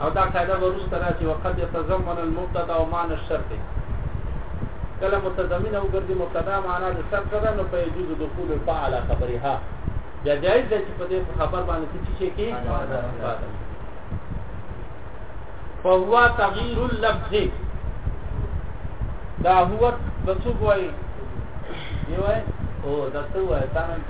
او دا قاعده وروسته را چې وقد يتضمن المبتدا ومعنى الشرط کله متضمن او ګرځي مبتدا معنا د شرط سره نو په يجوز دخول فعل خبرها بیا جایز ده چې په دې خبر باندې څه شي کې فهو تغيير اللفظ دا هو بسوګ وای دی وای او دا څه وای تاسو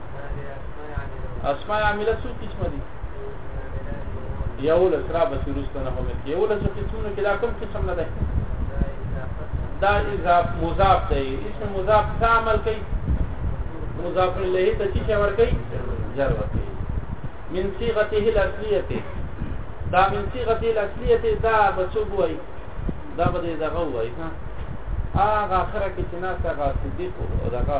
اسماء عامله څو قسم دي یو لس را بس ورسته نه هم کې یو لس قسمونه کې دا کوم قسم نه ده دا اضاف مضاف دی اسم مضاف څه عمل کوي مضاف الیه ته چې ور کوي جر ور کوي من صيغته الاصليه دا من صيغته الاصليه دا بچو وای دا به دغه وای ها هغه اخره کې چې ناس هغه صدیق او دغه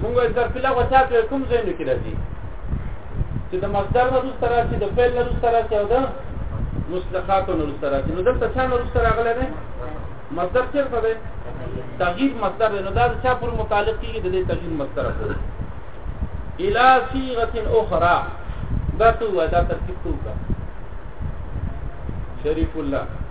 موږ یې ظرفي لغوه چا په کوم ځای کې راځي چې د مصدر نه روسته راځي د فعل نه روسته راځي او د مصلحاتو نه روسته راځي نو دلته چا نه روسته راغلی دی مصدر چېرته دی تغییر مصدر دی نو دا چا پر متعلق کېږي د دې تغییر مصدر پورې الى صيغه اخرى دا تو دا ترکیب تو کا شریف الله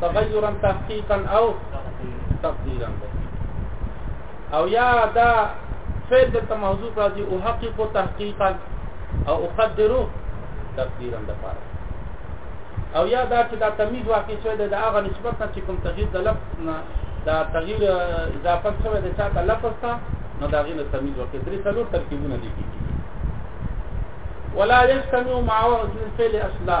تغیرا تحقیقا او تقدیرا او یا دا فعل د موضوع راځي او حقیق او تحقیقا او اقدرو تقدیرا د پاره او یا دا چې دا تمیز واقع شوی د هغه نسبت چې کوم تغییر د لفظ نه دا تغییر اضافه شوی د چا ته لفظ ته نو دا غیر تمیز واقع درې څلور ترکیبونه دي ولا يجتمع معه الفعل اصلا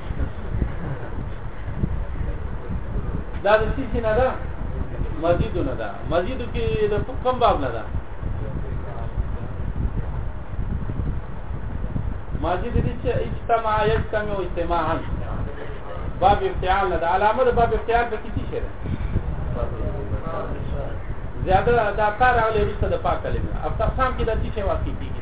دا د سیسی نه ده مزید نه ده مزید کې د کوم باب نه ده مزید دې چې اجتماع یجتمع اجتماعا باب افتعال نه ده علامه د باب افتعال په کې څه شي زیاده دا کار راغلی رسته د پاک کلمه افتقسام کې د څه شي واقع کیږي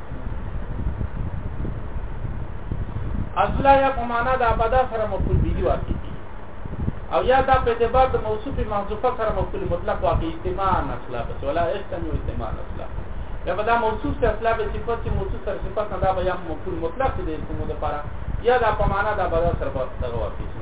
اصلا یا په معنا د ابدا سره مفعول به واقع دي او یا دا په اعتبار د موصوف محذوفه سره مفعول مطلق واقع اجتماع اصلا بس ولا اجتماع اجتماع اصلا یا په دا موصوف سره اصلا به صفات چې موصوف سره صفات نه دا به یا مفعول مطلق دي کومه لپاره یا دا په معنا د ابدا سره به واقع شي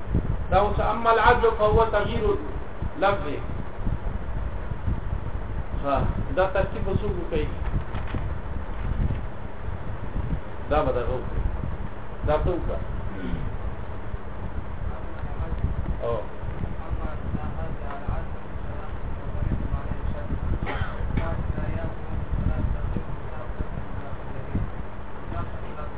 دا اوس اما العدل فهو تغيير لفظ ها دا ترتیب وسوګ کوي دا به دا وکړي دا ته وکړه او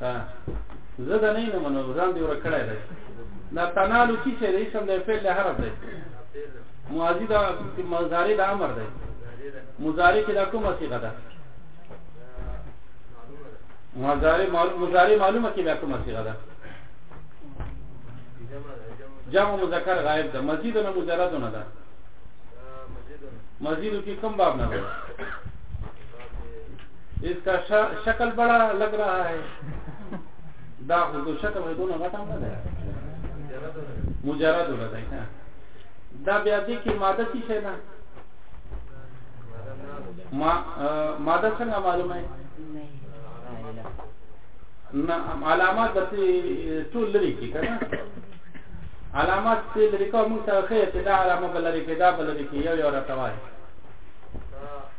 ها زه دا نه نه منم ځان دی ورکړای دی دا تنالو کی چې دی سم دی فعل له حرف دی ماضی دا مضارع د امر دی مضارع کې دا کومه صيغه ده مضارع مضارع معلومه کې دا کومه صيغه ده جمع مذکر غائب ده مزید نه مجرد نه ده مزید کې کوم باب نه ده اس کا شکل بڑا لگ رہا ہے دا خو د شکل غو دونه غټه نه ده مجرد ولا ده دا بیا دې کې ماده څه شي نه ما ماده څنګه معلومه ہے نه علامات د ټول لري کې کنه علامات چې لري کوم څه خیر ته دا علامه بل لري کې دا بل لري کې یو یو راټوي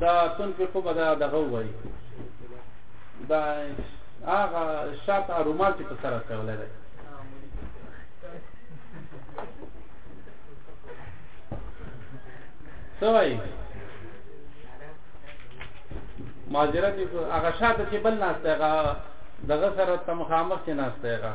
دا تنفقو به دا دغه وای دا هغه شاته رومال چې په سره کولای دی سوای معذرت هغه شاته چې بل ناشته هغه دغه سره تمخامخ چې ناشته هغه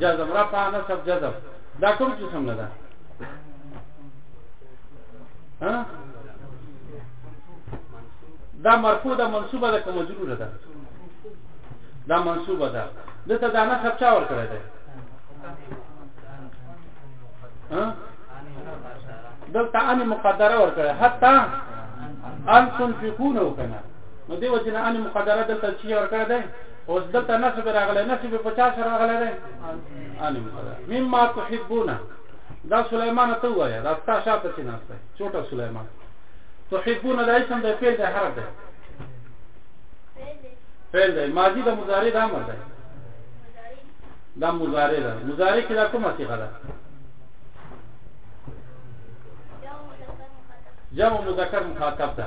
جزم رفع نصب جزم دا کوم جسم نه ده ها دا مرفوع ده منصوبه ده که مجروره ده دا منصوبه ده دته دا نه خپچا ور کړی دی ها دلته ان مقدره ور کړی حتی ان تنفقونه وکنه نو دی وجه نه ان مقدره دلته چی ور کړه ده اوس دلته نسب راغله نسب په چا سره راغله ده ان مقدره مما تحبون دا سليمان ته وایا دا تاسو شاته چې ناشته چوټه سليمان تحبون دا اسم د فعل د حرف ده فعل ده ماضی د مضارع د امر ده دا مضارع ده مضارع کې دا کومه صيغه ده جمع مذکر مخاطب ده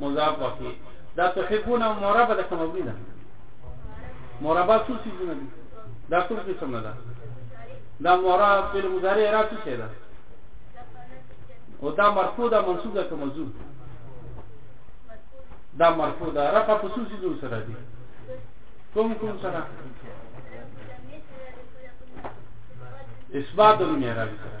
مضاف وفي دا تحبون او مربع د کومه بلی ده مربع څو سيزونه دي دا څو قسم ده دا مربع په مضارع را څه ده او دا مرفوع ده منصوب ده کومه زو دا مرفوع ده رفع په څو سيزونه سره دي کوم کوم سره اثبات المیرا سره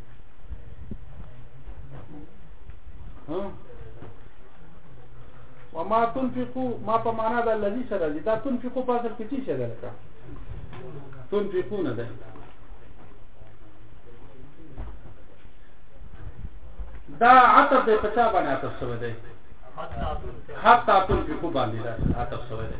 وما تنفقو ما په معنا د الذي سره دي دا تنفقو په اصل کې څه شي درته تنفقون ده دا عطف په چا باندې عطف شوی دی حتا تنفقو باندې دا عطف شوی دی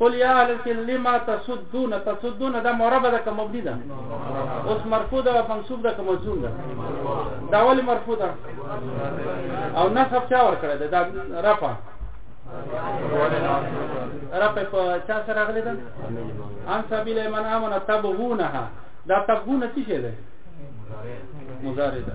قل يا اهل الكل لما تصدون تصدون دا مربع ده کوم مبني ده اوس مرفوع ده منصوب ده کوم مجزوم ده دا ول مرفوع ده او نصب چا ور کړی ده دا رفع رفع په چا سره غلي ده ان سبيل من امن تبغونها دا تبغون څه شي ده مضارع ده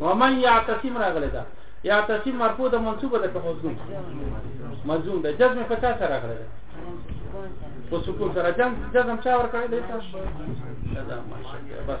ومن يعتصم راغله ده يعتصم مرفوع ده منصوب ده که مجزوم مجزوم ده جزم په چا سره راغله ده په سکون سره جزم جزم چا ور کړی دی تاسو بس